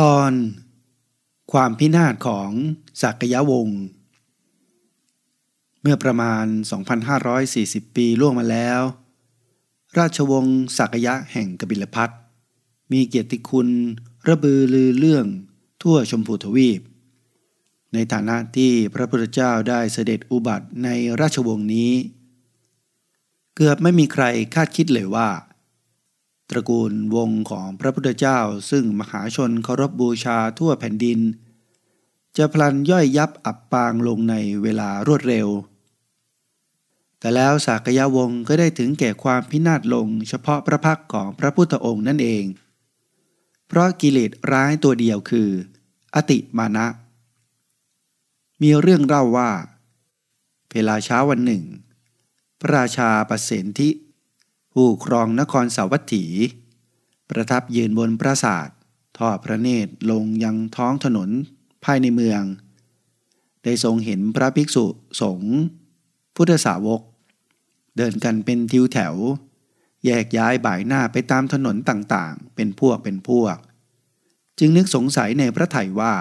ตอนความพินาศของสักยวงศ์เมื่อประมาณ 2,540 ปีล่วงมาแล้ว ราชวงศ์สักยะแห่งกบิลพัทมีเกียรติคุณระบือลือเรื่องทั่วชมพูทวีป ในฐานะที่พระพุทธเจ้าได้เสด็จอุบัติในราชวงศ์นี้ เกือบไม่มีใครคาดคิดเลยว่า ตระกูลวงของพระพุทธเจ้าซึ่งมหาชนเคารพบบูชาทั่วแผ่นดิน จะพลันย่อยยับอับปางลงในเวลารวดเร็ว แต่แล้วสากยะวงก็ได้ถึงแก่ความพินาศลงเฉพาะพระพักของพระพุทธองค์นั่นเอง เพราะกิเลสร้ายตัวเดียวคือ อติมานะ มีเรื่องเล่าว่าเวลาเช้าวันหนึ่ง พระราชาประเสนทิ ผู้ครองนครสาวัตถี ประทับยืนบนปราสาททอดพระเนตรลงยังท้องถนนภายในเมือง ได้ทรงเห็นพระภิกษุสงฆ์พุทธสาวก เดินกันเป็นทิวแถว แยกย้ายบ่ายหน้าไปตามถนนต่างๆ เป็นพวกเป็นพวก จึงนึกสงสัยในพระไถ่ว่า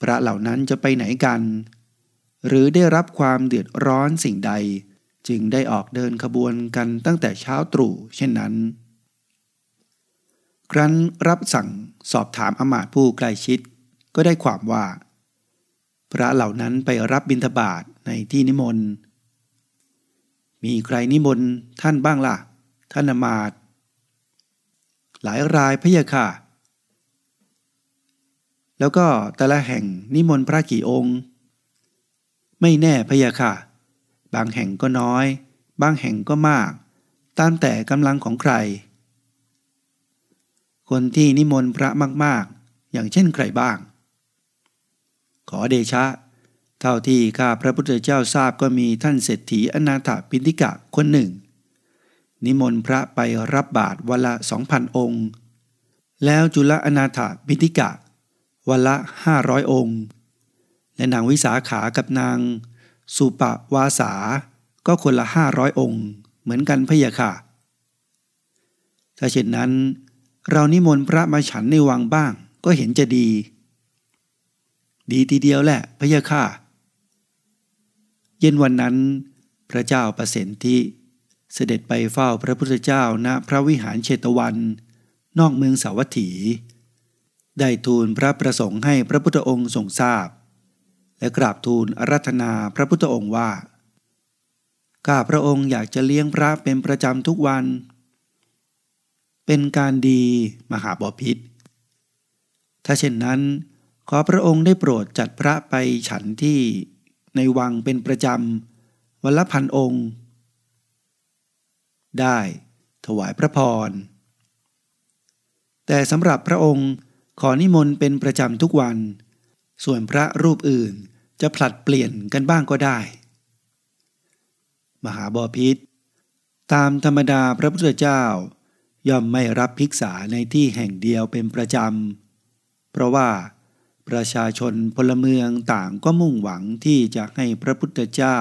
พระเหล่านั้นจะไปไหนกัน หรือได้รับความเดือดร้อนสิ่งใด จึงได้ออกเดินขบวนกันตั้งแต่เช้าตรู่เช่นนั้น ครั้นรับสั่งสอบถามอมาตผู้ใกล้ชิดก็ได้ความว่า พระเหล่านั้นไปรับบิณฑบาตในที่นิมนต์มีใครนิมนต์ท่านบ้างล่ะ ท่านอมาตหลายรายพะยะค่ะ แล้วก็แต่ละแห่งนิมนต์พระกี่องค์ ไม่แน่พะยะค่ะ บางแห่งก็น้อย บางแห่งก็มาก ตามแต่กำลังของใคร คนที่นิมนต์พระมากๆ อย่างเช่นใครบ้าง ขอเดชะ เท่าที่ข้าพระพุทธเจ้าทราบก็มีท่านเศรษฐีอนาถปินทิกะคนหนึ่ง นิมนต์พระไปรับบาตรวันละสองพันองค์ แล้วจุลอนาถปินทิกะวันละห้าร้อยองค์ และนางวิสาขากับนาง สุปวาสา ก็คนละห้าร้อยองค์ เหมือนกันพะยะค่ะ ถ้าเช่นนั้น เรานิมนต์พระมาฉันในวังบ้างก็เห็นจะดี ดีทีเดียวแหละพะยะค่ะ เย็นวันนั้น พระเจ้าประสิทธิเสด็จไปเฝ้าพระพุทธเจ้าณพระวิหารเชตวัน นอกเมืองสาวัตถี ได้ทูลพระประสงค์ให้พระพุทธองค์ทรงทราบ และกราบทูลรัธนาพระพุทธองค์ว่า ข้าพระองค์อยากจะเลี้ยงพระเป็นประจำทุกวัน เป็นการดีมหาบอพิษ ถ้าเช่นนั้น ขอพระองค์ได้โปรดจัดพระไปฉันที่ในวังเป็นประจำวันละพันองค์ ได้ถวายพระพร แต่สำหรับพระองค์ขอนิมนต์เป็นประจำทุกวัน ส่วนพระรูปอื่น จะผลัดเปลี่ยนกันบ้างก็ได้ มหาบอพิษตามธรรมดาพระพุทธเจ้า ย่อมไม่รับภิกษาในที่แห่งเดียวเป็นประจำ เพราะว่าประชาชนพลเมืองต่างก็มุ่งหวังที่จะให้พระพุทธเจ้า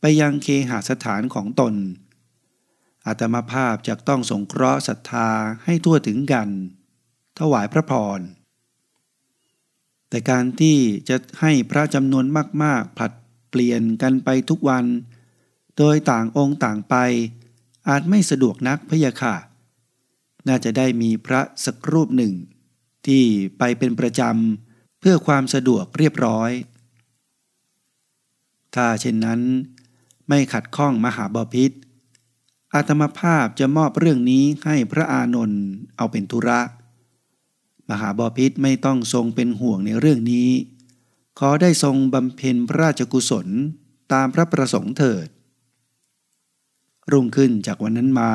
ไปยังเคหสถานของตน อาตมาภาพจะต้องสงเคราะห์ศรัทธาให้ทั่วถึงกัน ถวายพระพร แต่การที่จะให้พระจำนวนมากๆผลัดเปลี่ยนกันไปทุกวัน โดยต่างองค์ต่างไป อาจไม่สะดวกนักพยะค่ะ น่าจะได้มีพระสักรูปหนึ่ง ที่ไปเป็นประจำเพื่อความสะดวกเรียบร้อย ถ้าเช่นนั้น ไม่ขัดข้องมหาบาพิษอาตมาภาพจะมอบเรื่องนี้ให้พระอานนท์เอาเป็นธุระ มหาบอพิษไม่ต้องทรงเป็นห่วงในเรื่องนี้ ขอได้ทรงบำเพ็ญพระราชกุศลตามพระประสงค์เถิด รุ่งขึ้นจากวันนั้นมา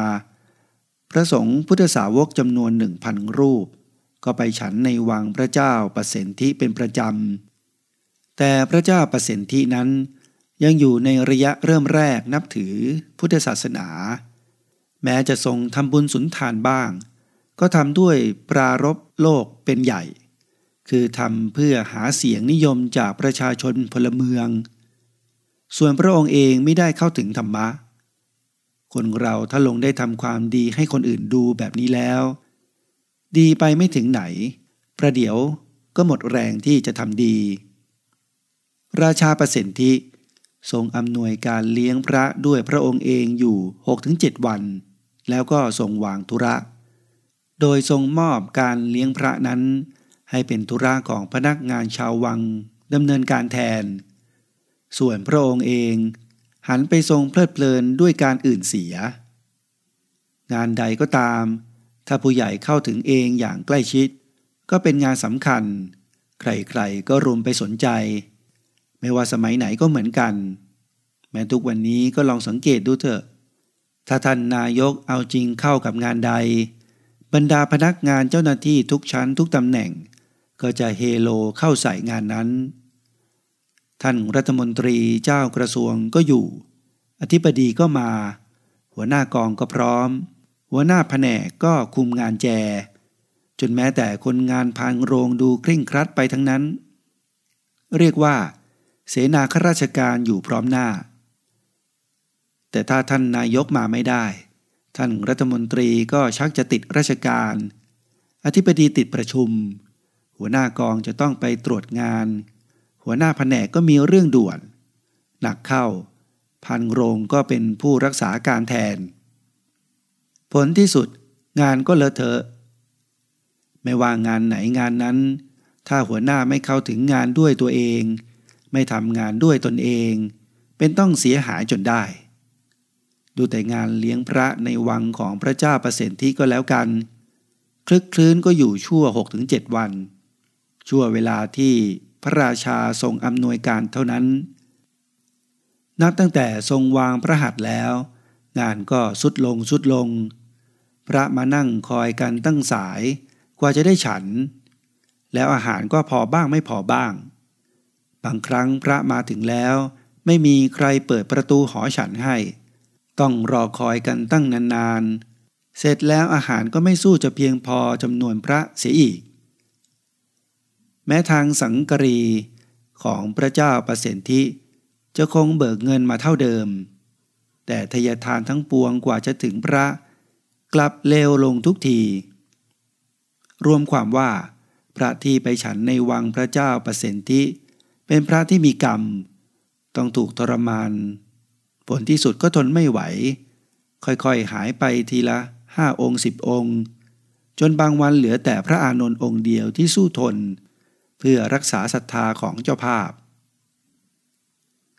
พระสงฆ์พุทธสาวกจำนวนหนึ่งพันรูป ก็ไปฉันในวังพระเจ้าประสิทธิเป็นประจำ แต่พระเจ้าประสิทธินั้นยังอยู่ในระยะเริ่มแรกนับถือพุทธศาสนา แม้จะทรงทำบุญสุนทานบ้าง ก็ทำด้วยปรารบโลกเป็นใหญ่ คือทำเพื่อหาเสียงนิยมจากประชาชนพลเมือง ส่วนพระองค์เองไม่ได้เข้าถึงธรรมะ คนเราถ้าลงได้ทำความดีให้คนอื่นดูแบบนี้แล้ว ดีไปไม่ถึงไหน ประเดี๋ยวก็หมดแรงที่จะทำดี ราชาประสิทธิทรงอำนวยการเลี้ยงพระด้วยพระองค์เองอยู่ 6-7 วัน แล้วก็ทรงวางธุระ โดยทรงมอบการเลี้ยงพระนั้น ให้เป็นธุระของพนักงานชาววังดำเนินการแทน ส่วนพระองค์เองหันไปทรงเพลิดเพลินด้วยการอื่นเสีย งานใดก็ตาม ถ้าผู้ใหญ่เข้าถึงเองอย่างใกล้ชิด ก็เป็นงานสำคัญ ใครๆก็รุมไปสนใจ ไม่ว่าสมัยไหนก็เหมือนกัน แม้ทุกวันนี้ก็ลองสังเกตดูเถอะ ถ้าท่านนายกเอาจริงเข้ากับงานใด บรรดาพนักงานเจ้าหน้าที่ทุกชั้นทุกตำแหน่ง ก็จะเฮโลเข้าใส่งานนั้น ท่านรัฐมนตรีเจ้ากระทรวงก็อยู่ อธิบดีก็มา หัวหน้ากองก็พร้อม หัวหน้าแผนกก็คุมงานแจ จนแม้แต่คนงานพานโรงดูเคร่งครัดไปทั้งนั้น เรียกว่า เสนาข้าราชการอยู่พร้อมหน้า แต่ถ้าท่านนายกมาไม่ได้ ท่านรัฐมนตรีก็ชักจะติดราชการ อธิบดีติดประชุม หัวหน้ากองจะต้องไปตรวจงาน หัวหน้าแผนกก็มีเรื่องด่วน หนักเข้า พันโรงก็เป็นผู้รักษาการแทน ผลที่สุดงานก็เลอะเทอะ ไม่ว่างานไหนงานนั้น ถ้าหัวหน้าไม่เข้าถึงงานด้วยตัวเอง ไม่ทำงานด้วยตนเอง เป็นต้องเสียหายจนได้ ดูแต่งานเลี้ยงพระในวังของพระเจ้าประสิทธิก็แล้วกัน คลึกคลื้นก็อยู่ชั่ว 6-7 วัน ชั่วเวลาที่พระราชาทรงอำนวยการเท่านั้น นับตั้งแต่ทรงวางพระหัตถ์แล้ว งานก็สุดลงสุดลง พระมานั่งคอยกันตั้งสายกว่าจะได้ฉัน แล้วอาหารก็พอบ้างไม่พอบ้าง บางครั้งพระมาถึงแล้ว ไม่มีใครเปิดประตูหอฉันให้ ต้องรอคอยกันตั้งนานๆ เสร็จแล้วอาหารก็ไม่สู้จะเพียงพอจำนวนพระเสียอีก แม้ทางสังกรีของพระเจ้าประสิทธิจะคงเบิกเงินมาเท่าเดิม แต่ทยทานทั้งปวงกว่าจะถึงพระกลับเลวลงทุกที รวมความว่า พระที่ไปฉันในวังพระเจ้าประสิทธิเป็นพระที่มีกรรม ต้องถูกทรมาน ผลที่สุดก็ทนไม่ไหว ค่อยๆหายไปทีละห้าองค์สิบองค์ จนบางวันเหลือแต่พระอานนท์องค์เดียวที่สู้ทน เพื่อรักษาศรัทธาของเจ้าภาพ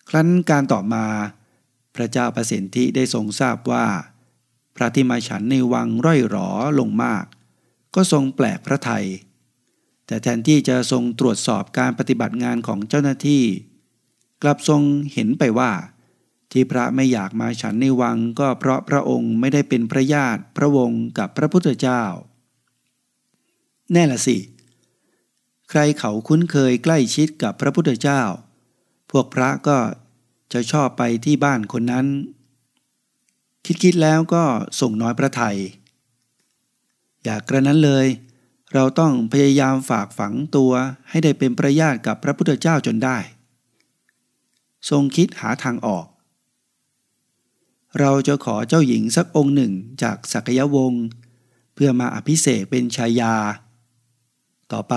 ครั้นการต่อมา พระเจ้าประสิทธิได้ทรงทราบว่า พระที่มาฉันในวังร่อยหรอลงมาก ก็ทรงแปลกพระไทย แต่แทนที่จะทรงตรวจสอบการปฏิบัติงานของเจ้าหน้าที่ กลับทรงเห็นไปว่า ที่พระไม่อยากมาฉันในวังก็เพราะพระองค์ไม่ได้เป็นพระญาติพระวงศ์กับพระพุทธเจ้า แน่ละสิ ใครเขาคุ้นเคยใกล้ชิดกับพระพุทธเจ้า พวกพระก็จะชอบไปที่บ้านคนนั้น คิดๆแล้วก็ส่งน้อยพระไทย อยากกระนั้นเลย เราต้องพยายามฝากฝังตัวให้ได้เป็นประญาติกับพระพุทธเจ้าจนได้ ทรงคิดหาทางออก เราจะขอเจ้าหญิงสักองค์หนึ่งจากสักยวงศ์ เพื่อมาอภิเษกเป็นชายา ต่อไป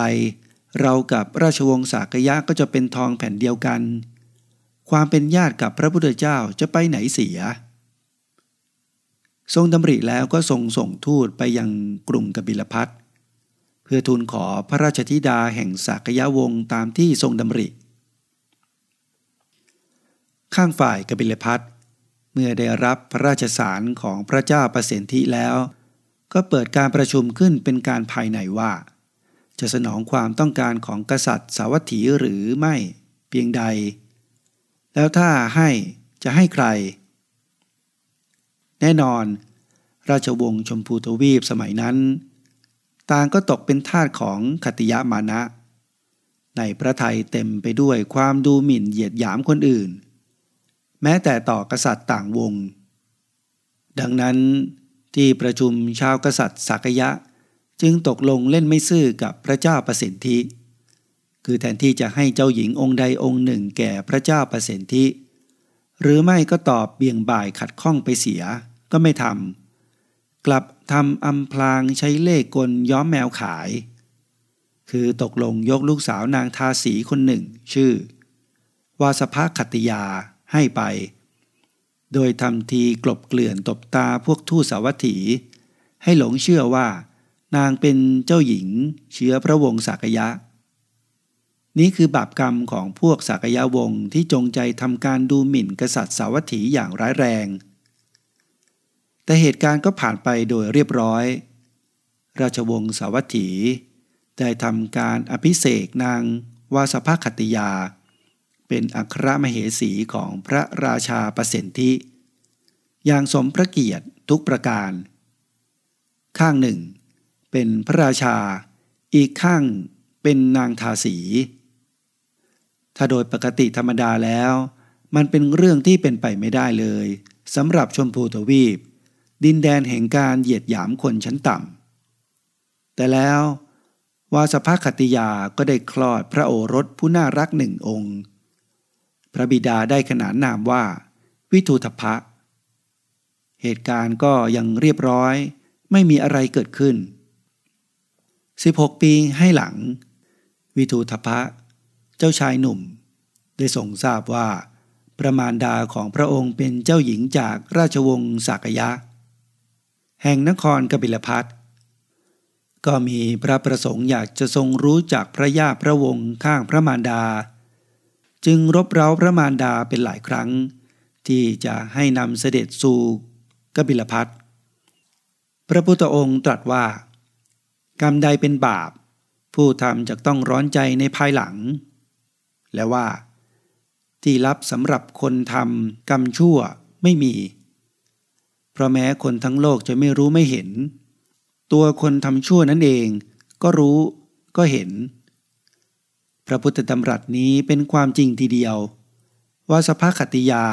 เรากับราชวงศ์สากยะก็จะเป็นทองแผ่นเดียวกัน ความเป็นญาติกับพระพุทธเจ้าจะไปไหนเสีย ทรงดำริแล้วก็ทรงส่งทูตไปยังกรุงกบิลพัทเพื่อทูลขอพระราชธิดาแห่งสากยะวงศ์ตามที่ทรงดำริ ข้างฝ่ายกบิลพัท มื่อได้รับพระราชสารของพระเจ้าประสิทธิแล้ว ก็เปิดการประชุมขึ้นเป็นการภายในว่า จะสนองความต้องการของกษัตริย์สาวัตถีหรือไม่เพียงใด แล้วถ้าให้จะให้ใคร แน่นอน ราชวงศ์ชมพูทวีปสมัยนั้น ต่างก็ตกเป็นทาสของขติยามานะ ในพระไทยเต็มไปด้วยความดูหมิ่นเหยียดหยามคนอื่น แม้แต่ต่อกษัตริย์ต่างวง ดังนั้นที่ประชุมชาวกษัตริย์สักยะ จึงตกลงเล่นไม่ซื่อกับพระเจ้าประสิทธิ คือแทนที่จะให้เจ้าหญิงองค์ใดองค์หนึ่งแก่พระเจ้าประสิทธิ หรือไม่ก็ตอบเบี่ยงบ่ายขัดข้องไปเสียก็ไม่ทำกลับทำอำพลางใช้เล่กลย้อมแมวขาย คือตกลงยกลูกสาวนางทาสีคนหนึ่ง ชื่อ วาสภขัตติยา ให้ไป โดยทำทีกลบเกลื่อนตบตาพวกทูตสาวัตถี ให้หลงเชื่อว่า นางเป็นเจ้าหญิง เชื้อพระวงศ์สักยะ นี้คือบาปกรรมของพวกสักยะวงศ์ที่จงใจทำการดูหมิ่นกษัตริย์สาวัตถีอย่างร้ายแรง แต่เหตุการณ์ก็ผ่านไปโดยเรียบร้อย ราชวงศ์สาวัตถีได้ทำการอภิเษกนางวาสภคติยา เป็นอัครมเหสีของพระราชาประสิทธิอย่างสมพระเกียรติทุกประการ ข้างหนึ่ง เป็นพระราชา อีกข้างเป็นนางทาสี ถ้าโดยปกติธรรมดาแล้ว มันเป็นเรื่องที่เป็นไปไม่ได้เลยสำหรับชมพูทวีป ดินแดนแห่งการเหยียดหยามคนชั้นต่ำแต่แล้ววาสภคติยาก็ได้คลอดพระโอรสผู้น่ารักหนึ่งองค์ ระบิดาได้ขนานนามว่า วิทูทพะ เหตุการณ์ก็ยังเรียบร้อย ไม่มีอะไรเกิดขึ้น 16 ปีให้หลัง วิทูทพะ เจ้าชายหนุ่ม ได้ส่งทราบว่าประมาณดาของพระองค์เป็นเจ้าหญิงจากราชวงศ์สากยะ แห่งนครกบิลพัทก็มีพระประสงค์อยากจะทรงรู้จักพระญาพระวงศ์ข้างพระมารดา จึงรบเร้าพระมารดาเป็นหลายครั้ง ที่จะให้นำเสด็จสู่กบิลพัทพระพุทธองค์ตรัสว่า กรรมใดเป็นบาป ผู้ทำจะต้องร้อนใจในภายหลัง และว่า ที่รับสำหรับคนทำกรรมชั่วไม่มี เพราะแม้คนทั้งโลกจะไม่รู้ไม่เห็น ตัวคนทำชั่วนั่นเองก็รู้ก็เห็น พระพุทธดำรัสนี้เป็นความจริงทีเดียว ว่าสภาคติยา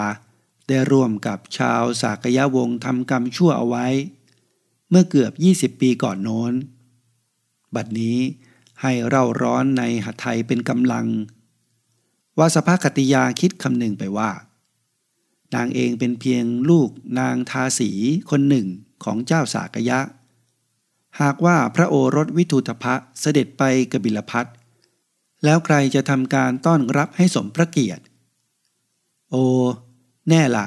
ได้ร่วมกับชาวสากยะวงศ์ทำกรรมชั่วเอาไว้ เมื่อเกือบ 20 ปีก่อนโน้น บัดนี้ให้เร่าร้อนในหัตไทยเป็นกำลัง ว่าสภาคติยาคิดคำหนึ่งไปว่า นางเองเป็นเพียงลูกนางทาสีคนหนึ่งของเจ้าสากยะ หากว่าพระโอรสวิทูตภะเสด็จไปกบิลพัท แล้วใครจะทำการต้อนรับให้สมพระเกียรติ โอ แน่ละ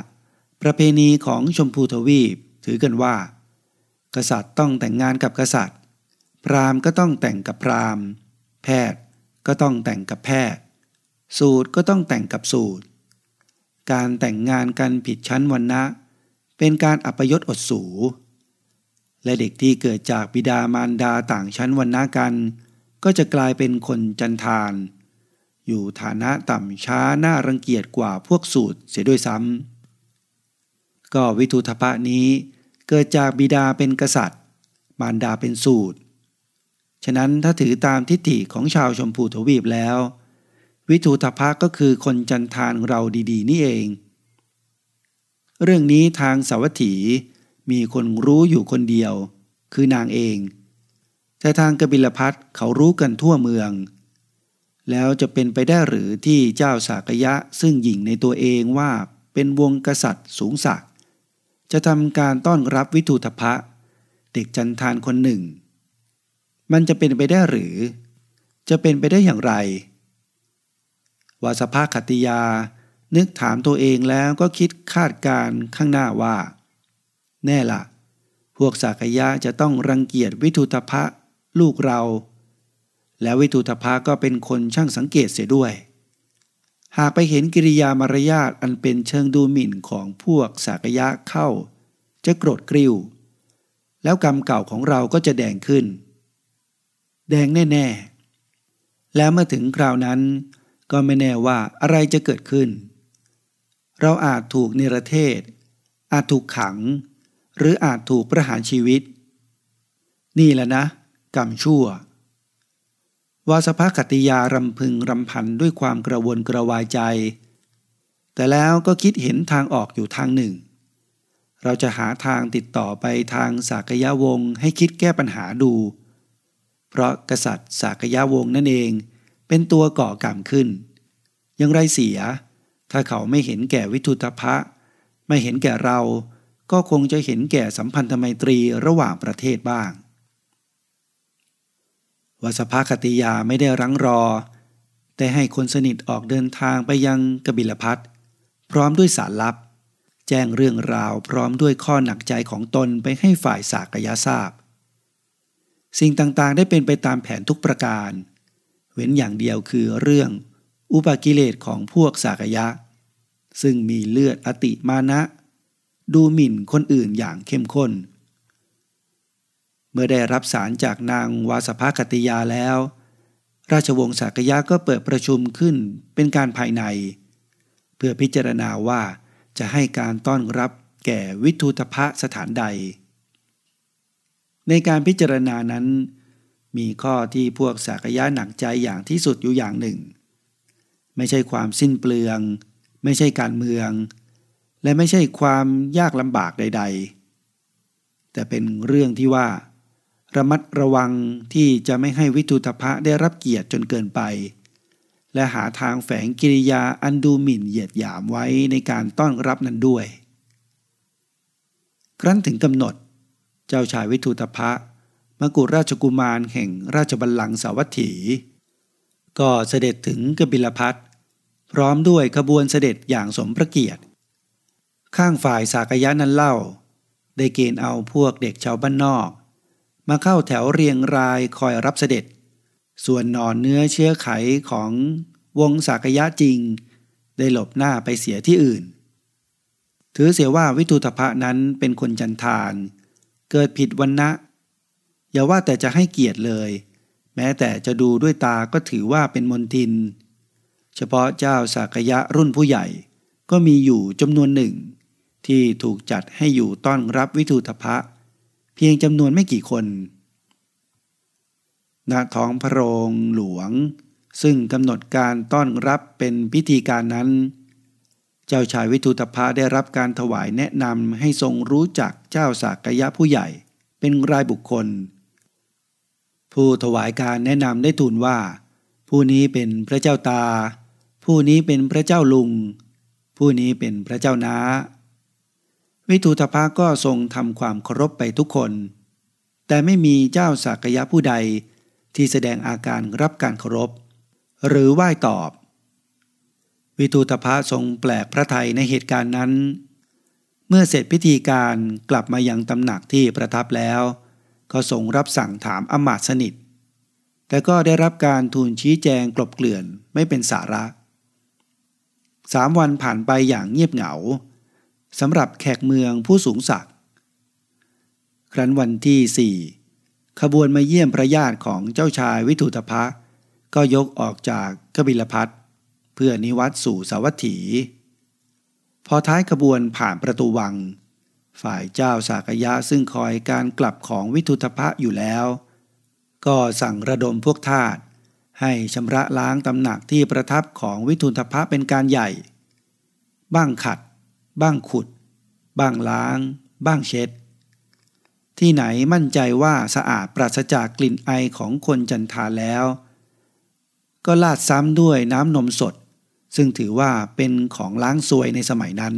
ประเพณีของชมพูทวีปถือกันว่า กษัตริย์ต้องแต่งงานกับกษัตริย์ พราหมณ์ก็ต้องแต่งกับพราหมณ์ แพทย์ก็ต้องแต่งกับแพทย์ สูตรก็ต้องแต่งกับสูตร การแต่งงานกันผิดชั้นวันนะเป็นการอัปยศอดสู และเด็กที่เกิดจากบิดามารดาต่างชั้นวรรณะกัน ก็จะกลายเป็นคนจันทาน อยู่ฐานะต่ำช้าน่ารังเกียจกว่าพวกสูตรเสียด้วยซ้ำก็วิทุทพะนี้เกิดจากบิดาเป็นกษัตริย์ มารดาเป็นสูตร ฉะนั้นถ้าถือตามทิฏฐิของชาวชมพูทวีปแล้ว วิทูทพะก็คือคนจันทานเราดีๆ นี่เอง เรื่องนี้ทางสาวัตถีมีคนรู้อยู่คนเดียว คือนางเอง แต่ทางกบิลพัทเขารู้กันทั่วเมือง แล้วจะเป็นไปได้หรือที่เจ้าสากยะซึ่งหญิงในตัวเองว่าเป็นวงกษัตริย์สูงสักจะทำการต้อนรับวิทูทพะ เด็กจันทานคนหนึ่ง มันจะเป็นไปได้หรือ จะเป็นไปได้อย่างไร วาสภาคติยานึกถามตัวเองแล้วก็คิดคาดการข้างหน้าว่า แน่ละพวกสากยะจะต้องรังเกียจวิทุตภะ ลูกเรา แล้ววิทุตภะก็เป็นคนช่างสังเกตเสียด้วย หากไปเห็นกิริยามารยาทอันเป็นเชิงดูหมิ่นของพวกสากยะเข้า จะโกรธกริ้ว แล้วกรรมเก่าของเราก็จะแดงขึ้น แดงแน่ ๆ แล้วเมื่อถึงคราวนั้น ก็ไม่แน่ว่าอะไรจะเกิดขึ้น เราอาจถูกเนรเทศ อาจถูกขัง หรืออาจถูกประหารชีวิตนี่แหละนะ กรรมชั่ว วาสภคติยารำพึงรำพันด้วยความกระวนกระวายใจ แต่แล้วก็คิดเห็นทางออกอยู่ทางหนึ่ง เราจะหาทางติดต่อไปทางสากยะวงศ์ให้คิดแก้ปัญหาดู เพราะกษัตริย์สากยะวงศ์นั่นเองเป็นตัวก่อกรรมขึ้น ยังไรเสีย ถ้าเขาไม่เห็นแก่วิทุตภะไม่เห็นแก่เราก็คงจะเห็นแก่สัมพันธไมตรีระหว่างประเทศบ้าง วสภคติยาไม่ได้รังรอ แต่ให้คนสนิทออกเดินทางไปยังกบิลพัทพร้อมด้วยสารลับ แจ้งเรื่องราวพร้อมด้วยข้อหนักใจของตนไปให้ฝ่ายสากยะทราบ สิ่งต่างๆได้เป็นไปตามแผนทุกประการ เว้นอย่างเดียวคือเรื่องอุปกิเลสของพวกสากยะ ซึ่งมีเลือดอติมานะ ดูหมิ่นคนอื่นอย่างเข้มข้น มื่อได้รับสารจากนางวาสภคติยาแล้ว ราชวงศ์สากยะก็เปิดประชุมขึ้นเป็นการภายใน เพื่อพิจารณาว่าจะให้การต้อนรับแก่วิทุตภะสถานใด ในการพิจารณานั้น มีข้อที่พวกสากยะหนักใจอย่างที่สุดอยู่อย่างหนึ่ง ไม่ใช่ความสิ้นเปลือง ไม่ใช่การเมือง และไม่ใช่ความยากลำบากใด ๆ แต่เป็นเรื่องที่ว่า ระมัดระวังที่จะไม่ให้วิทุตภะได้รับเกียรติจนเกินไป และหาทางแฝงกิริยาอันดูหมิ่นเหยียดหยามไว้ในการต้อนรับนั้นด้วย ครั้นถึงกำหนด เจ้าชายวิทุตภะมกุฎราชกุมารแห่งราชบัลลังก์สาวัตถี ก็เสด็จถึงกบิลพัทพร้อมด้วยขบวนเสด็จอย่างสมพระเกียรติ ข้างฝ่ายสากยะนั้นเล่า ได้เกณฑ์เอาพวกเด็กชาวบ้านนอก มาเข้าแถวเรียงรายคอยรับเสด็จ ส่วนนอนเนื้อเชื้อไขของวงสากยะจริง ได้หลบหน้าไปเสียที่อื่น ถือเสียว่าวิทุตภะนั้นเป็นคนจันทาน เกิดผิดวันนะอย่าว่าแต่จะให้เกียรติเลย แม้แต่จะดูด้วยตาก็ถือว่าเป็นมนทิน เฉพาะเจ้าสากยะรุ่นผู้ใหญ่ก็มีอยู่จำนวนหนึ่ง ที่ถูกจัดให้อยู่ต้อนรับวิทูตภะ เพียงจำนวนไม่กี่คนณท้องพระโรงหลวง ซึ่งกำหนดการต้อนรับเป็นพิธีการนั้น เจ้าชายวิทูตภะได้รับการถวายแนะนำให้ทรงรู้จักเจ้าสากยะผู้ใหญ่เป็นรายบุคคล ผู้ถวายการแนะนำได้ทูลว่า ผู้นี้เป็นพระเจ้าตา ผู้นี้เป็นพระเจ้าลุง ผู้นี้เป็นพระเจ้านา วิทูตภะก็ทรงทำความเคารพไปทุกคน แต่ไม่มีเจ้าสักยะผู้ใดที่แสดงอาการรับการเคารพ หรือไหว้ตอบ วิทูตภะทรงแปลกพระไทยในเหตุการณ์นั้น เมื่อเสร็จพิธีการกลับมายังตำหนักที่ประทับแล้ว ก็ทรงรับสั่งถามอมาตสนิท แต่ก็ได้รับการทูลชี้แจงกลบเกลื่อนไม่เป็นสาระสามวันผ่านไปอย่างเงียบเหงา สำหรับแขกเมืองผู้สูงศักดิ์ครั้นวันที่สี่ขบวนมาเยี่ยมพระญาติของเจ้าชายวิทุตภะก็ยกออกจากกบิลพัทเพื่อนิวัตสู่สาวัตถี พอท้ายขบวนผ่านประตูวัง ฝ่ายเจ้าสากยะซึ่งคอยการกลับของวิทุตภะอยู่แล้ว ก็สั่งระดมพวกทาสให้ชำระล้างตำหนักที่ประทับของวิทุทพะเป็นการใหญ่ บ้างขัด บ้างขุด บ้างล้าง บ้างเช็ด ที่ไหนมั่นใจว่าสะอาดปราศจากกลิ่นไอของคนจันทาแล้ว ก็ลาดซ้ำด้วยน้ำนมสด ซึ่งถือว่าเป็นของล้างซวยในสมัยนั้น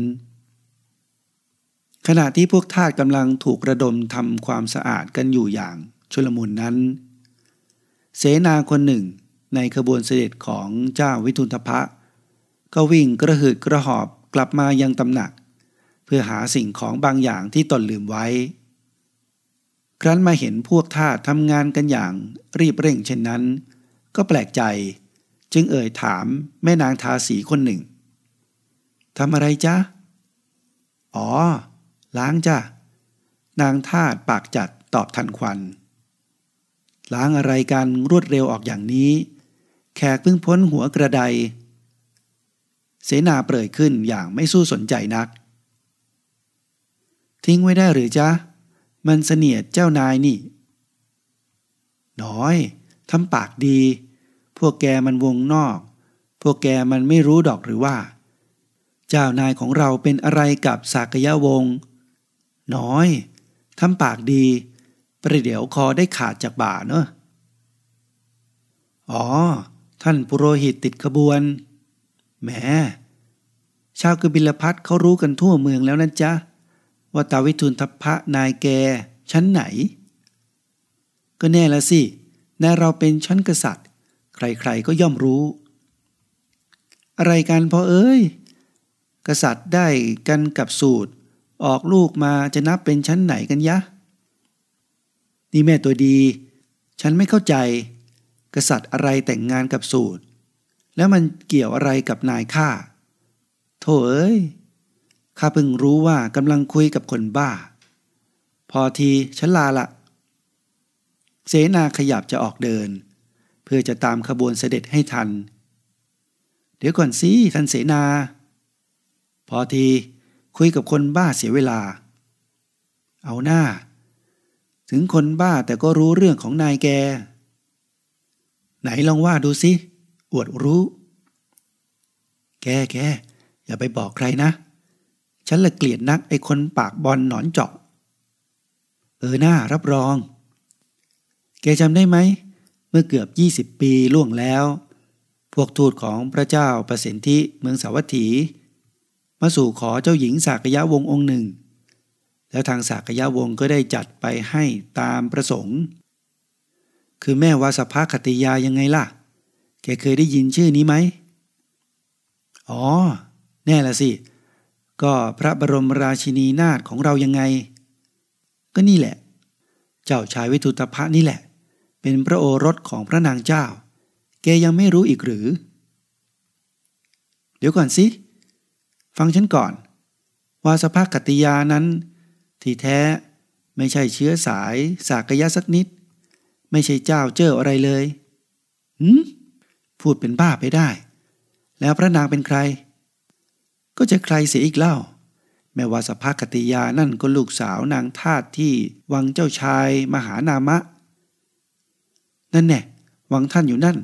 ขณะที่พวกทาสกำลังถูกระดมทำความสะอาดกันอยู่อย่างชุลมุนนั้น เสนาคนหนึ่งในขบวนเสด็จของเจ้าวิทุนทพะ ก็วิ่งกระหืดกระหอบ กลับมายังตำหนัก เพื่อหาสิ่งของบางอย่างที่ตนลืมไว้ ครั้นมาเห็นพวกทาสทำงานกันอย่างรีบเร่งเช่นนั้น ก็แปลกใจ จึงเอ่ยถามแม่นางทาสีคนหนึ่งทำอะไรจ๊ะ อ๋อ ล้างจ้ะ นางทาสปากจัดตอบทันควัน ล้างอะไรกันรวดเร็วออกอย่างนี้ แขกเพิ่งพ้นหัวกระได เสนาเปรยขึ้นอย่างไม่สู้สนใจนัก ทิ้งไว้ได้หรือจ๊ะ มันเสนียดเจ้านายนี่ น้อยทำปากดี พวกแกมันวงนอก พวกแกมันไม่รู้ดอกหรือว่า เจ้านายของเราเป็นอะไรกับสากยะวงน้อยทำปากดี ประเดี๋ยวคอได้ขาดจากบ่าเนอะอ๋อ ท่านปุโรหิตติดขบวน แหม ชาวกบิลพัทเขารู้กันทั่วเมืองแล้วนะจ๊ะ ว่าตาวิทุนทัพพระนายแก ชั้นไหน ก็แน่ละสิในเราเป็นชั้นกษัตริย์ ใครๆก็ย่อมรู้ อะไรกันพอเอ้ย กษัตริย์ได้กันกับสูตร ออกลูกมาจะนับเป็นชั้นไหนกันยะ นี่แม่ตัวดี ฉันไม่เข้าใจ กษัตริย์อะไรแต่งงานกับสูตร แล้วมันเกี่ยวอะไรกับนายข้าโธ่เอ้ยข้าเพิ่งรู้ว่ากำลังคุยกับคนบ้า พอทีฉันลาละ เสนาขยับจะออกเดิน เพื่อจะตามขบวนเสด็จให้ทัน เดี๋ยวก่อนสิท่านเสนา พอทีคุยกับคนบ้าเสียเวลา เอาหน้า ถึงคนบ้าแต่ก็รู้เรื่องของนายแก ไหนลองว่าดูสิ อวดรู้ แกแกอย่าไปบอกใครนะ ฉันละเกลียดนักไอ้คนปากบอลหนอนเจาะ เออหน้ารับรอง แกจำได้ไหม เมื่อเกือบ 20 ปีล่วงแล้ว พวกทูตของพระเจ้าประสิทธิเมืองสาวัตถี มาสู่ขอเจ้าหญิงสากยะวงองค์หนึ่ง แล้วทางสากยะวงก็ได้จัดไปให้ตามประสงค์ คือแม่วาสภาคติยายังไงล่ะแก เคยได้ยินชื่อนี้ไหม อ๋อ แน่ละสิ ก็พระบรมราชินีนาถของเรายังไง ก็นี่แหละ เจ้าชายวิทุตภะนี่แหละ เป็นพระโอรสของพระนางเจ้า แกยังไม่รู้อีกหรือ เดี๋ยวก่อนสิ ฟังฉันก่อนวาสภากติยานั้น ที่แท้ไม่ใช่เชื้อสายสากยะสักนิด ไม่ใช่เจ้าเจ้าอะไรเลยหืม พูดเป็นบ้าไปได้ แล้วพระนางเป็นใคร ก็จะใครเสียอีกเล่า แม้ว่าสภากติยานั่นก็ลูกสาวนางทาตที่วังเจ้าชายมหานามะ นั่นแน่วังท่านอยู่นั่น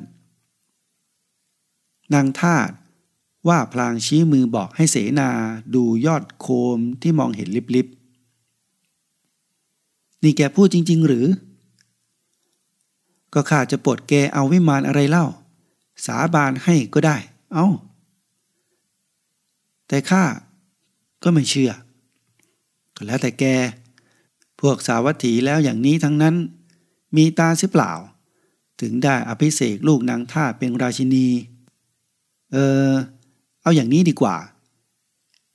นางทาตว่าพลางชี้มือบอกให้เสนาดูยอดโคมที่มองเห็นลิบๆ นี่แกพูดจริง ๆ หรือ ก็ข้าจะปลดแกเอาวิมานอะไรเล่า สาบานให้ก็ได้ เอา้า แต่ข้าก็ไม่เชื่อ ก็แล้วแต่แก พวกสาวัตถีแล้วอย่างนี้ทั้งนั้น มีตาสิเปล่า ถึงได้อภิเษกลูกนางทาเป็นราชินี เออ เอาอย่างนี้ดีกว่า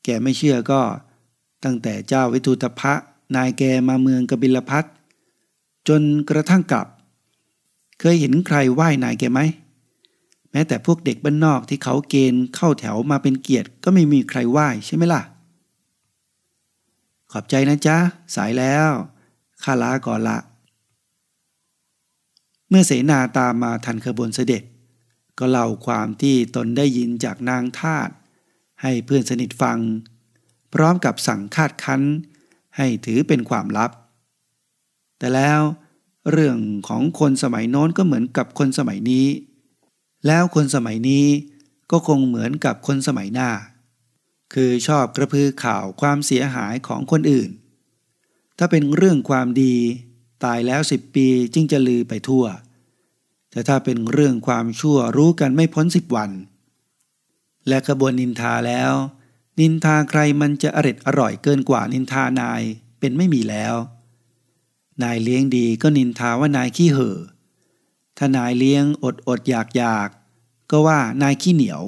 แกไม่เชื่อก็ตั้งแต่เจ้าวิทุตภะนายแกมาเมืองกบิลพัทจนกระทั่งกลับ เคยเห็นใครไหว้นายแกไหม แม้แต่พวกเด็กบ้านนอกที่เขาเกณฑ์เข้าแถวมาเป็นเกียรติก็ไม่มีใครไหว้ใช่ไหมล่ะ ขอบใจนะจ๊ะ สายแล้วข้าลาก่อนละ เมื่อเสนาตามมาทันขบวนเสด็จ ก็เล่าความที่ตนได้ยินจากนางทาตให้เพื่อนสนิทฟัง พร้อมกับสั่งคาดคั้น ให้ถือเป็นความลับ แต่แล้วเรื่องของคนสมัยโน้นก็เหมือนกับคนสมัยนี้ แล้วคนสมัยนี้ก็คงเหมือนกับคนสมัยหน้า คือชอบกระพือข่าวความเสียหายของคนอื่น ถ้าเป็นเรื่องความดีตายแล้วสิบปีจึงจะลือไปทั่ว แต่ถ้าเป็นเรื่องความชั่วรู้กันไม่พ้นสิบวัน และขบวนนินทาแล้ว นินทาใครมันจะอร็ดอร่อยเกินกว่านินทานายเป็นไม่มีแล้ว นายเลี้ยงดีก็นินทาว่านายขี้เห่อ ถ้านายเลี้ยงอดอดอยากอยากก็ว่านายขี้เหนียว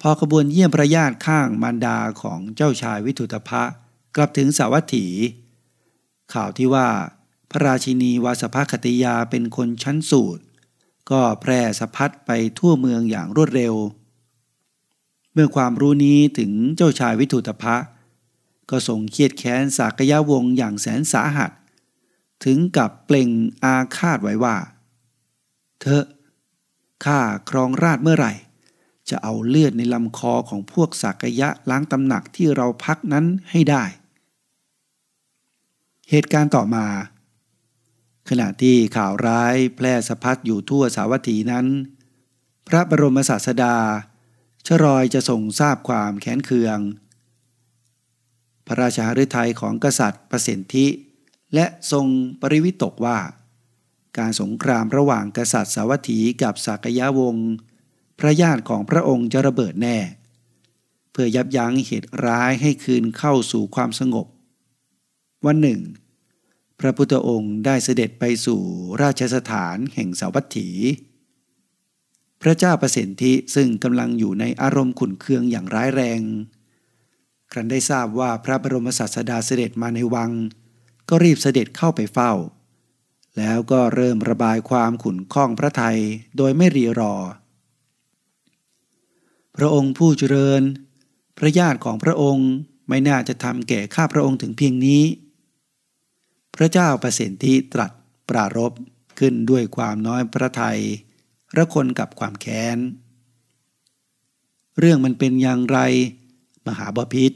พอขบวนเยี่ยมพระญาติข้างมารดาของเจ้าชายวิทุตภะกลับถึงสาวัตถี ข่าวที่ว่า พระราชินีวาสภคติยาเป็นคนชั้นสูตร ก็แพร่สะพัดไปทั่วเมืองอย่างรวดเร็ว เมื่อความรู้นี้ถึงเจ้าชายวิทุตภะก็ส่งเครียดแค้นสากยะวงอย่างแสนสาหัส ถึงกับเปล่งอาฆาตไว้ว่า เธอข้าครองราชเมื่อไหร่ จะเอาเลือดในลำคอของพวกสากยะล้างตำหนักที่เราพักนั้นให้ได้ เหตุการณ์ต่อมา ขณะที่ข่าวร้ายแพร่สะพัดอยู่ทั่วสาวัตถีนั้น พระบรมศาสดา ชรอยจะส่งทราบความแค้นเคือง พระราชาฤทัยของกษัตริย์ประสิทธิ และทรงปริวิตกว่า การสงครามระหว่างกษัตริย์สาวัตถีกับสากยะวงศ์พระญาติของพระองค์จะระเบิดแน่ เพื่อยับยั้งเหตุร้ายให้คืนเข้าสู่ความสงบ วันหนึ่งพพระพุทธองค์ได้เสด็จไปสู่ราชสถานแห่งสาวัตถี พระเจ้าประสิทธิซึ่งกำลังอยู่ในอารมณ์ขุนเคืองอย่างร้ายแรง ครั้นได้ทราบว่าพระบรมศาสดาเสด็จมาในวัง ก็รีบเสด็จเข้าไปเฝ้า แล้วก็เริ่มระบายความขุนข้องพระไทยโดยไม่รีรอ พระองค์ผู้เจริญ พระญาติของพระองค์ไม่น่าจะทำแก่ข้าพระองค์ถึงเพียงนี้ พระเจ้าประสิทธิตรัสปรารบขึ้นด้วยความน้อยพระไทยระคนกับความแค้น เรื่องมันเป็นอย่างไร มหาบพิษ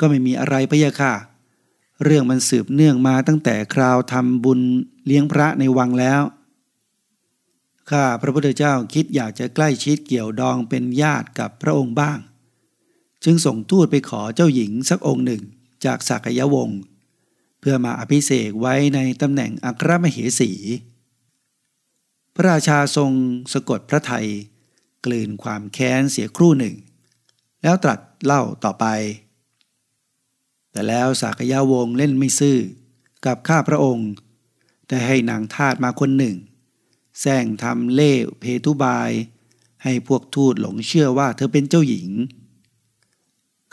ก็ไม่มีอะไรพะยะค่ะ เรื่องมันสืบเนื่องมาตั้งแต่คราวทำบุญเลี้ยงพระในวังแล้ว ข้าพระพุทธเจ้าคิดอยากจะใกล้ชิดเกี่ยวดองเป็นญาติกับพระองค์บ้าง จึงส่งทูตไปขอเจ้าหญิงสักองค์หนึ่งจากสักยวงศ์เพื่อมาอภิเษกไว้ในตำแหน่งอัครมเหสี พระราชาทรงสะกดพระไทย กลืนความแค้นเสียครู่หนึ่ง แล้วตรัสเล่าต่อไป แต่แล้วสักยวงเล่นไม่ซื่อกับข้าพระองค์แต่ให้นางทาสมาคนหนึ่งแซงทำเล่เพทุบาย ให้พวกทูตหลงเชื่อว่าเธอเป็นเจ้าหญิง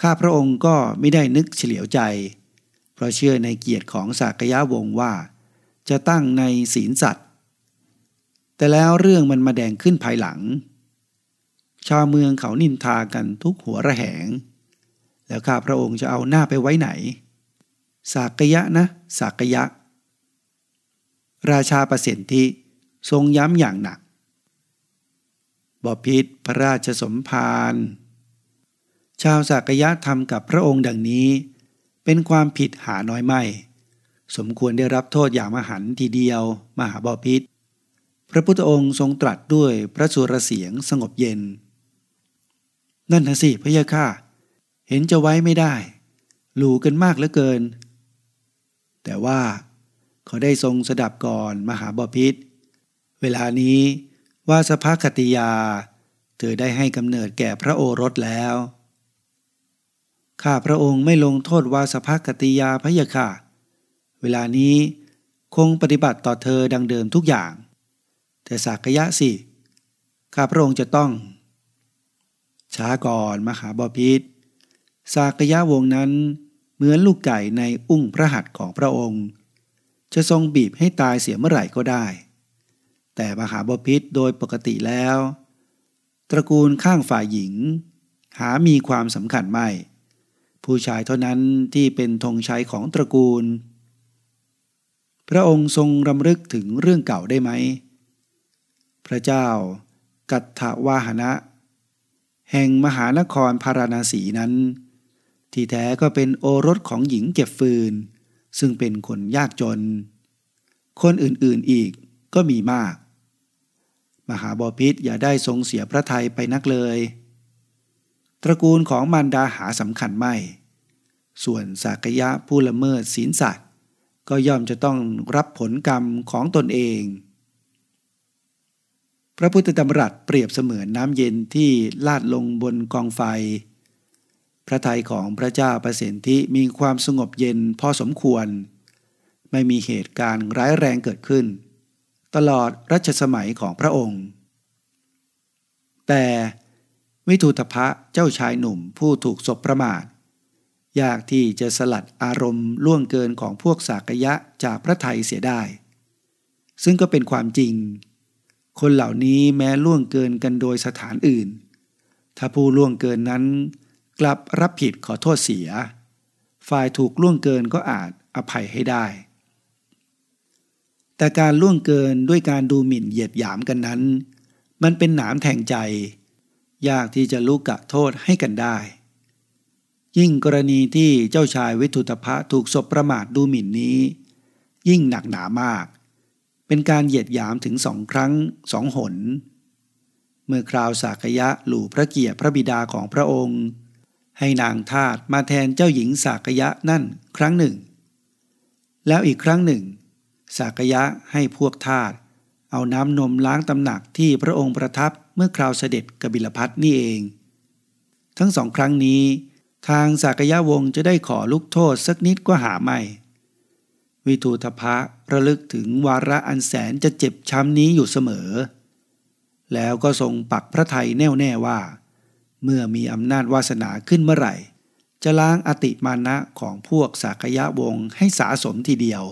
ข้าพระองค์ก็ไม่ได้นึกเฉลียวใจ เพราะเชื่อในเกียรติของสากยะวงว่า จะตั้งในศีลสัตว์ แต่แล้วเรื่องมันมาแดงขึ้นภายหลัง ชาวเมืองเขานินทากันทุกหัวระแหง แล้วข้าพระองค์จะเอาหน้าไปไว้ไหน สากยะนะ สากยะ ราชาประสิทธิทรงย้ำอย่างหนักบพิษพระราชสมภารชาวสักยะทำกับพระองค์ดังนี้ เป็นความผิดหาน้อยไม่ สมควรได้รับโทษอย่างมหันทีเดียวมหาบาพิษพระพุทธองค์ทรงตรัสด้วยพระสุรเสียงสงบเย็น นั่นนะสิพระยาค่า เห็นจะไว้ไม่ได้ หลูกันมากเหลือเกิน แต่ว่าเขาได้ทรงสดับก่อนมหาบพิษ เวลานี้ว่าสภาคติยา เธอได้ให้กำเนิดแก่พระโอรสแล้ว ข้าพระองค์ไม่ลงโทษวาสภกติยาพะยะค่ะ เวลานี้คงปฏิบัติต่อเธอดังเดิมทุกอย่าง แต่สักยะสิ ข้าพระองค์จะต้อง ช้าก่อนมหาบพิษ สากยะวงนั้น เหมือนลูกไก่ในอุ้งพระหัตถ์ของพระองค์ จะทรงบีบให้ตายเสียเมื่อไหร่ก็ได้ แต่มหาบพิษโดยปกติแล้ว ตระกูลข้างฝ่ายหญิง หามีความสำคัญไม่ ผู้ชายเท่านั้นที่เป็นธงชัยของตระกูล พระองค์ทรงรำลึกถึงเรื่องเก่าได้ไหม พระเจ้า กัตถวาหนะแห่งมหานครพาราณสีนั้น ที่แท้ก็เป็นโอรสของหญิงเก็บฟืน ซึ่งเป็นคนยากจน คนอื่นๆอีกก็มีมาก มหาบอพิษอย่าได้ทรงเสียพระทัยไปนักเลย ตระกูลของมารดาหาสำคัญไม่ ส่วนสากยะผู้ละเมิดศีลสัตว์ ก็ย่อมจะต้องรับผลกรรมของตนเอง พระพุทธดำรัสเปรียบเสมือนน้ำเย็นที่ลาดลงบนกองไฟ ระทัยของพระเจ้าประสิทธิมีความสงบเย็นพอสมควร ไม่มีเหตุการณ์ร้ายแรงเกิดขึ้น ตลอดรัชสมัยของพระองค์ แต่วิทูตภะเจ้าชายหนุ่มผู้ถูกศพประมาท ยากที่จะสลัดอารมณ์ล่วงเกินของพวกสากยะจากพระไทยเสียได้ ซึ่งก็เป็นความจริง คนเหล่านี้แม้ล่วงเกินกันโดยสถานอื่น ถ้าผู้ล่วงเกินนั้น กลับรับผิดขอโทษเสีย ฝ่ายถูกล่วงเกินก็อาจอภัยให้ได้ แต่การล่วงเกินด้วยการดูหมิ่นเหยียดหยามกันนั้น มันเป็นหนามแทงใจ ยากที่จะรู้กะโทษให้กันได้ ยิ่งกรณีที่เจ้าชายวิทุตภะถูกศพประมาทดูหมิ่นนี้ ยิ่งหนักหนามาก เป็นการเหยียดหยามถึงสองครั้งสองหน เมื่อคราวสากยะหลู่พระเกียรติพระบิดาของพระองค์ ให้นางทาตมาแทนเจ้าหญิงสากยะนั่นครั้งหนึ่ง แล้วอีกครั้งหนึ่ง สากยะให้พวกทาตเอาน้ำนมล้างตำหนักที่พระองค์ประทับเมื่อคราวเสด็จกบิลพัทนี่เอง ทั้งสองครั้งนี้ ทางสากยะวงจะได้ขอลุกโทษสักนิดก็หาไม่ วิทูทพะระลึกถึงวาระอันแสนจะเจ็บช้ำนี้อยู่เสมอ แล้วก็ทรงปักพระไทยแน่วแน่ว่า เมื่อมีอำนาจวาสนาขึ้นเมื่อไหร่ จะล้างอติมานะของพวกสากยะวงให้สาสมทีเดียว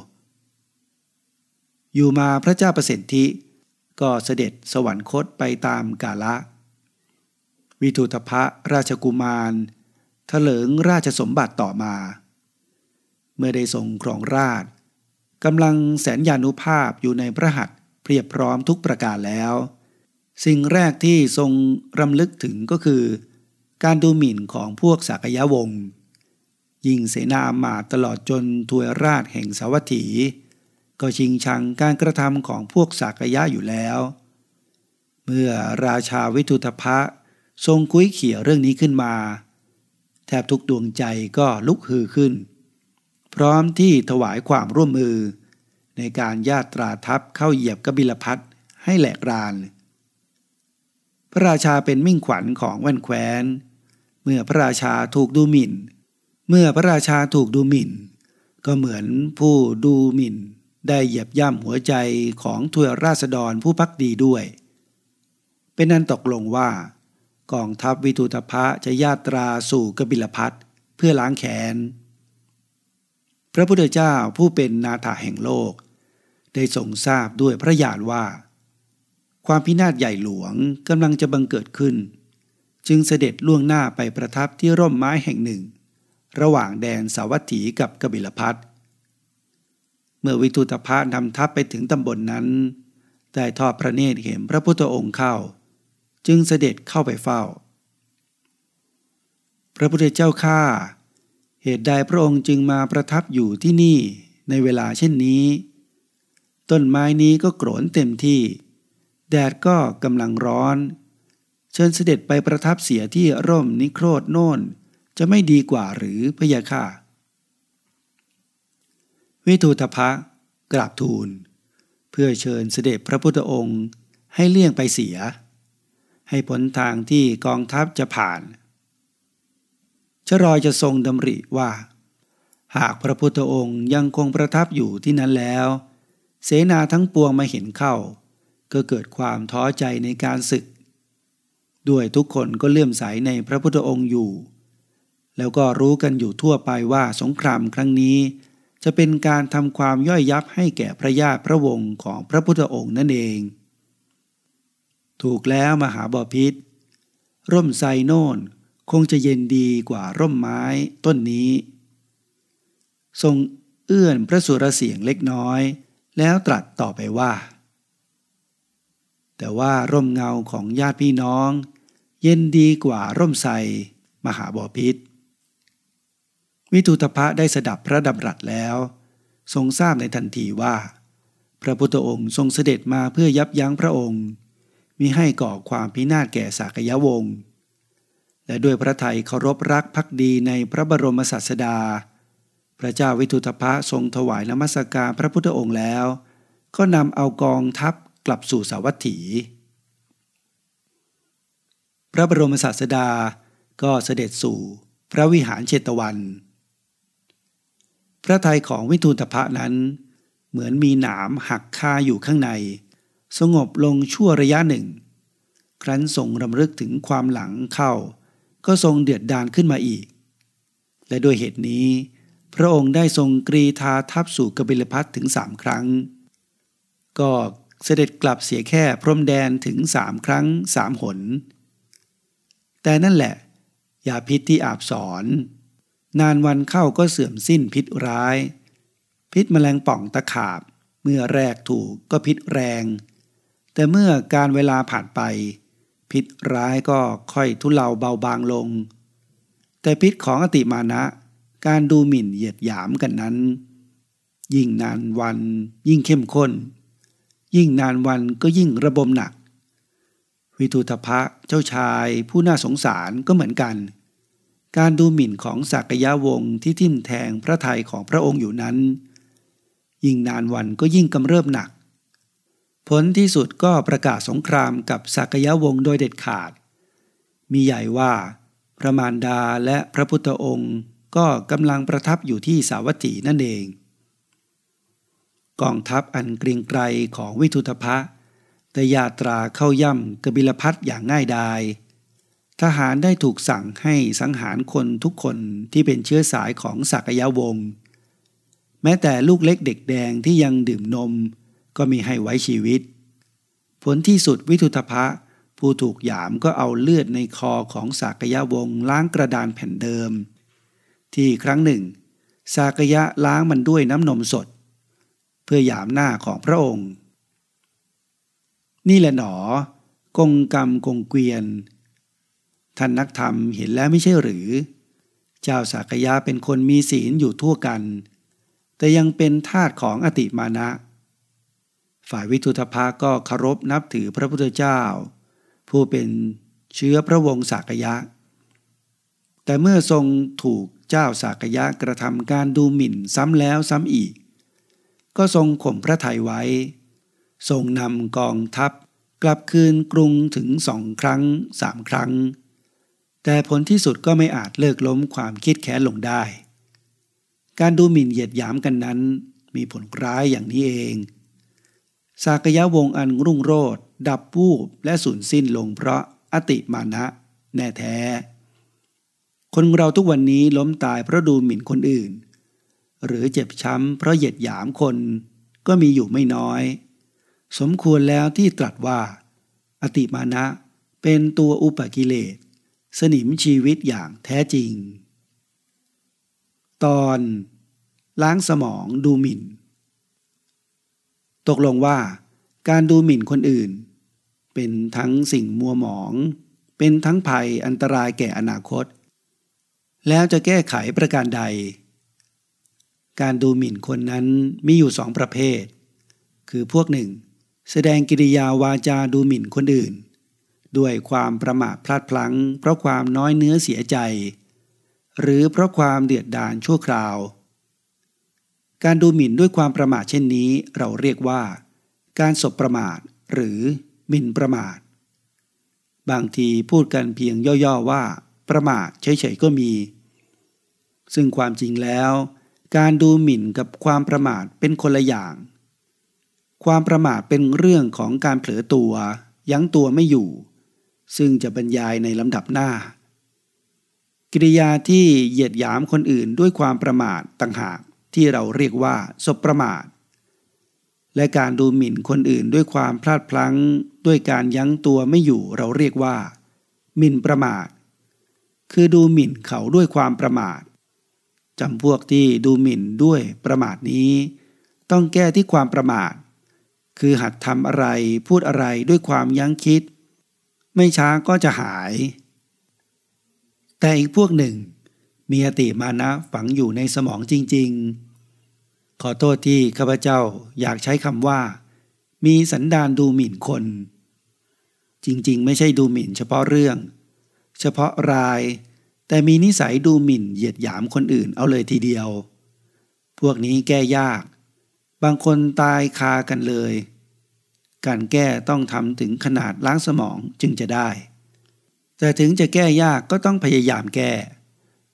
อยู่มาพระเจ้าประสิทธิก็เสด็จสวรรคตไปตามกาละ วิทุตพะราชกุมารถลิงราชสมบัติต่อมา เมื่อได้ทรงครองราชกำลังแสนยานุภาพอยู่ในพระหัตถ์เพียบพร้อมทุกประการแล้ว สิ่งแรกที่ทรงรำลึกถึงก็คือ การดูหมิ่นของพวกสากยะวงศ์ยิ่งเสนาอามาตลอดจนทวยราชแห่งสาวัตถี ก็ชิงชังการกระทำของพวกสากยะอยู่แล้ว เมื่อราชาวิทุตภะทรงคุยเขี่ยเรื่องนี้ขึ้นมา แทบทุกดวงใจก็ลุกฮือขึ้น พร้อมที่ถวายความร่วมมือ ในการญาตราทัพเข้าเหยียบกบิลพัทให้แหลกราน พระราชาเป็นมิ่งขวัญของแว่นแคว้น เมื่อพระราชาถูกดูหมิ่น เมื่อพระราชาถูกดูหมิ่น ก็เหมือนผู้ดูหมิ่น ได้เหยียบย่ำหัวใจของทวยราษฎรผู้พักดีด้วย เป็นนั้นตกลงว่า กองทัพวิทุตภะจะญาตราสู่กบิลพัทเพื่อล้างแขนพระพุทธเจ้าผู้เป็นนาถาแห่งโลก ได้ทรงทราบด้วยพระญาณว่า ความพินาศใหญ่หลวงกำลังจะบังเกิดขึ้น จึงเสด็จล่วงหน้าไปประทับที่ร่มไม้แห่งหนึ่ง ระหว่างแดนสาวัตถีกับกบิลพัทเมื่อวิทุตภะนำทัพไปถึงตำบลนนั้น ได้ทอดพระเนตรเห็นพระพุทธองค์เข้า จึงเสด็จเข้าไปเฝ้า พระพุทธเจ้าข้าเหตุใดพระองค์จึงมาประทับอยู่ที่นี่ในเวลาเช่นนี้ ต้นไม้นี้ก็โกรนเต็มที่ แดดก็กำลังร้อน เชิญเสด็จไปประทับเสียที่ร่มนิโครธโน่น จะไม่ดีกว่าหรือพยาค่ะ วิทูตภะกราบทูล เพื่อเชิญเสด็จพระพุทธองค์ให้เลี่ยงไปเสีย ให้ผลทางที่กองทัพจะผ่านชรอยจะทรงดำริว่า หากพระพุทธองค์ยังคงประทับอยู่ที่นั้นแล้ว เสนาทั้งปวงมาเห็นเข้า ก็เกิดความท้อใจในการศึก ด้วยทุกคนก็เลื่อมใสในพระพุทธองค์อยู่ แล้วก็รู้กันอยู่ทั่วไปว่าสงครามครั้งนี้ จะเป็นการทำความย่อยยับให้แก่พระญาติพระวงศ์ของพระพุทธองค์นั่นเอง ถูกแล้วมหาบอพิษร่มไซโน่นคงจะเย็นดีกว่าร่มไม้ต้นนี้ ทรงเอื้อนพระสุรเสียงเล็กน้อย แล้วตรัสต่อไปว่า แต่ว่าร่มเงาของญาติพี่น้อง เย็นดีกว่าร่มไทรมหาบอพิษวิทุตภะได้สดับพระดำรัสแล้ว ทรงทราบในทันทีว่า พระพุทธองค์ทรงเสด็จมาเพื่อยับยั้งพระองค์มิให้ก่อความพินาศแก่สากยวงศ์และด้วยพระไทยเคารพรักพักดีในพระบรมศาสดา พระเจ้าวิทุตภะทรงถวายนมัสการพระพุทธองค์แล้ว ก็นำเอากองทัพ กลับสู่สาวัตถี พระบรมศาสดาก็เสด็จสู่พระวิหารเชตวัน พระไทยของวิทูตภะนั้น เหมือนมีหนามหักคาอยู่ข้างใน สงบลงชั่วระยะหนึ่ง ครั้นทรงรำลึกถึงความหลังเข้า ก็ทรงเดือดดานขึ้นมาอีก และด้วยเหตุนี้ พระองค์ได้ทรงกรีธาทัพสู่กบิลพัทถึงสามครั้ง ก็ เสด็จกลับเสียแค่พรมแดนถึงสามครั้งสามหน แต่นั่นแหละ ยาพิษที่อาบสอนนานวันเข้าก็เสื่อมสิ้นพิษร้าย พิษแมลงป่องตะขาบ เมื่อแรกถูกก็พิษแรง แต่เมื่อการเวลาผ่านไป พิษร้ายก็ค่อยทุเลาเบาบางลง แต่พิษของอติมานะ การดูหมิ่นเหยียดหยามกันนั้น ยิ่งนานวันยิ่งเข้มข้น ยิ่งนานวันก็ยิ่งระบมหนัก วิทุทพะเจ้าชายผู้น่าสงสารก็เหมือนกัน การดูหมิ่นของสักยะวงศ์ที่ทิ่มแทงพระทัยของพระองค์อยู่นั้น ยิ่งนานวันก็ยิ่งกำเริบหนัก ผลที่สุดก็ประกาศสงครามกับสักยะวงศ์โดยเด็ดขาด มีใหญ่ว่าพระมารดาและพระพุทธองค์ก็กำลังประทับอยู่ที่สาวัตถีนั่นเอง กองทัพอันเกรียงไกรของวิทุตภะแต่ยาตราเข้าย่ำกบิลพัทอย่างง่ายดาย ทหารได้ถูกสั่งให้สังหารคนทุกคนที่เป็นเชื้อสายของสักยะวงศ์แม้แต่ลูกเล็กเด็กแดงที่ยังดื่มนม ก็มีให้ไว้ชีวิต ผลที่สุดวิทุตภะผู้ถูกหยามก็เอาเลือดในคอของสากยะวงศ์ล้างกระดานแผ่นเดิม ที่ครั้งหนึ่ง สากยะล้างมันด้วยน้ำนมสด พื่อยามหน้าของพระองค์ นี่แหละหนอ กงกรรมกงเกวียน ท่านนักธรรมเห็นแล้วไม่ใช่หรือ เจ้าสากยะเป็นคนมีศีลอยู่ทั่วกัน แต่ยังเป็นทาสของอติมานะ ฝ่ายวิทุทภาก็เคารพนับถือพระพุทธเจ้า ผู้เป็นเชื้อพระวงศ์สากยะ แต่เมื่อทรงถูกเจ้าสากยะกระทำการดูหมิ่นซ้ำแล้วซ้ำอีก ก็ทรงข่มพระทัยไว้ ทรงนำกองทัพกลับคืนกรุงถึงสองครั้งสามครั้ง แต่ผลที่สุดก็ไม่อาจเลิกล้มความคิดแค้นลงได้ การดูหมิ่นเหยียดหยามกันนั้น มีผลร้ายอย่างนี้เอง สากยะวงอันรุ่งโรดดับวูบและสูญสิ้นลงเพราะอติมานะ แน่แท้ คนเราทุกวันนี้ล้มตายเพราะดูหมิ่นคนอื่น หรือเจ็บช้ำเพราะเหยียดหยามคนก็มีอยู่ไม่น้อย สมควรแล้วที่ตรัสว่า อติมานะเป็นตัวอุปกิเลส สนิมชีวิตอย่างแท้จริง ตอน ล้างสมองดูหมิ่น ตกลงว่า การดูหมิ่นคนอื่น เป็นทั้งสิ่งมัวหมอง เป็นทั้งภัยอันตรายแก่อนาคต แล้วจะแก้ไขประการใด การดูหมิ่นคนนั้นมีอยู่สองประเภท คือพวกหนึ่ง แสดงกิริยาวาจาดูหมิ่นคนอื่น ด้วยความประมาทพลาดพลั้ง เพราะความน้อยเนื้อเสียใจ หรือเพราะความเดือดดาลชั่วคราว การดูหมิ่นด้วยความประมาทเช่นนี้ เราเรียกว่า การสบประมาทหรือหมิ่นประมาท บางทีพูดกันเพียงย่อๆว่า ประมาทเฉยๆก็มี ซึ่งความจริงแล้ว การดูหมิ่นกับความประมาทเป็นคนละอย่าง ความประมาทเป็นเรื่องของการเผลอตัว ยั้งตัวไม่อยู่ ซึ่งจะบรรยายในลำดับหน้า กิริยาที่เหยียดหยามคนอื่นด้วยความประมาทต่างหากที่เราเรียกว่าสบประมาท และการดูหมิ่นคนอื่นด้วยความพลาดพลั้ง ด้วยการยั้งตัวไม่อยู่เราเรียกว่าหมิ่นประมาท คือดูหมิ่นเขาด้วยความประมาท จำพวกที่ดูหมิ่นด้วยประมาทนี้ ต้องแก้ที่ความประมาท คือหัดทำอะไรพูดอะไรด้วยความยั้งคิด ไม่ช้าก็จะหาย แต่อีกพวกหนึ่ง มีอติมานะฝังอยู่ในสมองจริง ๆ ขอโทษที่ข้าพเจ้าอยากใช้คำว่า มีสันดานดูหมิ่นคน จริงๆ ไม่ใช่ดูหมิ่นเฉพาะเรื่อง เฉพาะราย แต่มีนิสัยดูหมิ่นเหยียดหยามคนอื่นเอาเลยทีเดียว พวกนี้แก้ยาก บางคนตายคากันเลย การแก้ต้องทำถึงขนาดล้างสมองจึงจะได้ แต่ถึงจะแก้ยากก็ต้องพยายามแก้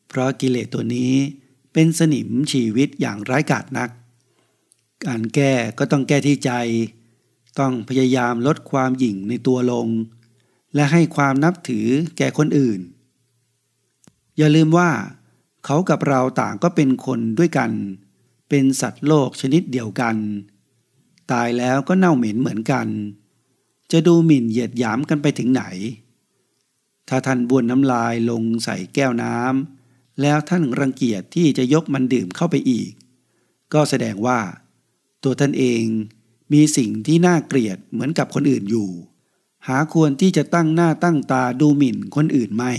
เพราะกิเลสตัวนี้เป็นสนิมชีวิตอย่างร้ายกาจนัก การแก้ก็ต้องแก้ที่ใจ ต้องพยายามลดความหยิ่งในตัวลง และให้ความนับถือแก่คนอื่น อย่าลืมว่า เขากับเราต่างก็เป็นคนด้วยกัน เป็นสัตว์โลกชนิดเดียวกัน ตายแล้วก็เน่าเหม็นเหมือนกัน จะดูหมิ่นเหยียดหยามกันไปถึงไหน ถ้าท่านบ้วนน้ำลายลงใส่แก้วน้ำแล้วท่านรังเกียจที่จะยกมันดื่มเข้าไปอีก ก็แสดงว่า ตัวท่านเองมีสิ่งที่น่าเกลียดเหมือนกับคนอื่นอยู่ หาควรที่จะตั้งหน้าตั้งตาดูหมิ่นคนอื่นไม่